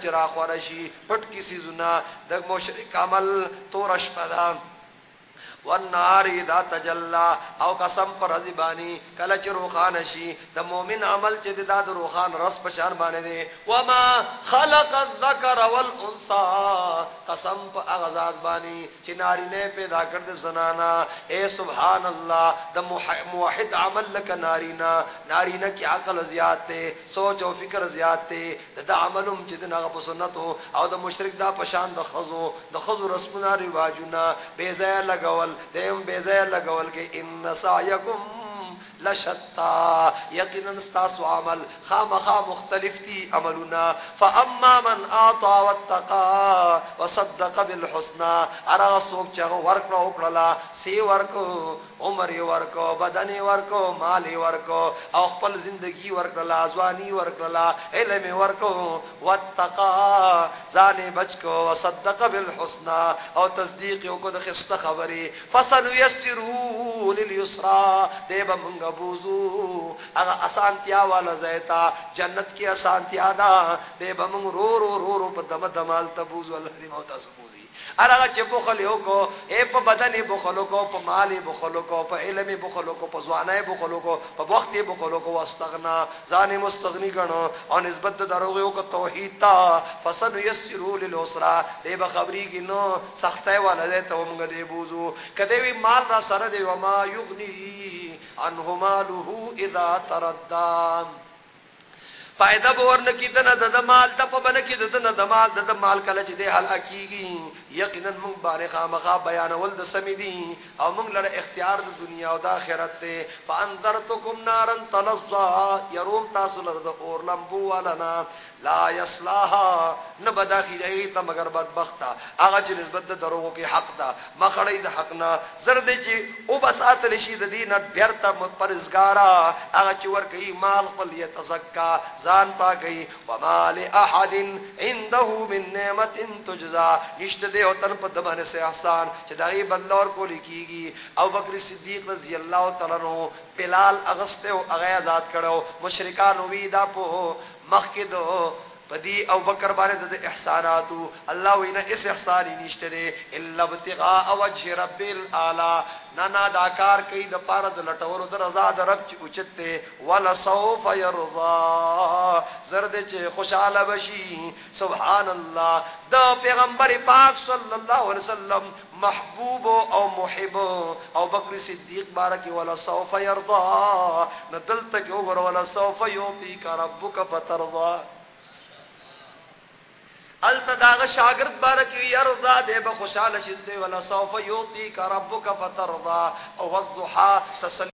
چرا خورشی پټ کسی زنا د مشرک عمل تورش پدا والنار اذا تجلى. او قسم پر ازبانی کله چې روخان شي، د مؤمن عمل چې د داد روخان رس پشان باندې دي وما خلق الذكر والانثى. قسم په اغزاد باندې چې ناری نه پیدا کړ، د زنانا اے سبحان الله د موحد عمل لك نارینا نارینا کی عقل زیات ته سوچ او فکر زیات ته د عملم چې د نغه په سنتو. او د مشرک دا پشان د خزو د خزو رسمونه، رواجونه. بے ځای لګول دیم بے بیزه لګول کې ان سعیکم لشتا یقینا استاسو عمل. خامخا مختلف دي عملنا. فاما من اعطى واتقى وصدق بالحسنى. ارا سوک چغه ورکړه وکړه سی ورکو عمر ورکو بدن ورکو مال ورکو او خپل زندگی ورکړه ازوانی ورکړه علم ورکو واتقى ځان بچکو وصدق بالحسنى. او تصدیق یو کو د خسته خبري فصل يسرو لليسرى دیبه مونږ بوزو اغا اسانتیا والا زیتا جنت کی اسانتیا دا دے بمنگ رو رو رو رو پا دم دمال تبوزو اللہ دی موتا سبوزی ارغه چې بخل یو کو اے په بدن بخل کو په مال بخل کو په علم بخل کو په ځوانای بخل کو په وخت بخل کو واستغنا. ځان مستغنی غنو او نسبت دروغ یو کو توحید تا فسن یسرو للاسرا دې به خبري کې نو سختای والا دې ته موږ دې بوزو. کدی وی مال را سره دی و ما یغنی انهما له إذا تردام فائدہ بورن کی دن د مال تپ بن کی دن د مال د مال کله چې د حل کیږي. یقینا موږ بارے خامخا بیان ول د سمیدي او موږ لره اختیار د دنیا او د آخرت ته فانذرتکم نارن تلظا. يروم تاسو لره د اور لمبو ولنا لا یصلاها. نه بداخله ته مگر بدبختا هغه چې نسبت د دروغو کې حق ده. مخړې د حق نه. زرد چې او بسات لشي د دینه بیرته پرزګارا هغه چې ور کوي مال خپل یتزکا ځان پاکي ومال احد عنده من نعمت تجزا. نشته دې او تن په دمانه سه احسان چې دای بلور کولی کیږي او بکر صدیق رضی الله تعالی عنہ بلال اغسته او اغه آزاد کړو مشرکان وی دا په مخکدو پدی او بکر باندې د احسانات الله وینا اس احسان نشته دی، الا ابتغاء وجه رب الاعلى نانا دا کار کوي د پاره د لټورو، د رضا د رب چې اوچته ولا سوف يرضى زرد چې خوشاله بشي سبحان الله د پیغمبر پاک صلی الله علیه وسلم محبوب او محب. او بکر صدیق بارک ولا سوف يرضى ندلته کې وګور ولا سوف يعطيك ربك فترضى التداغ شاگرد بارک یرضا دے بخوشال شد ولا سوف یوتی کا ربک فترضا، او الضحى تسلی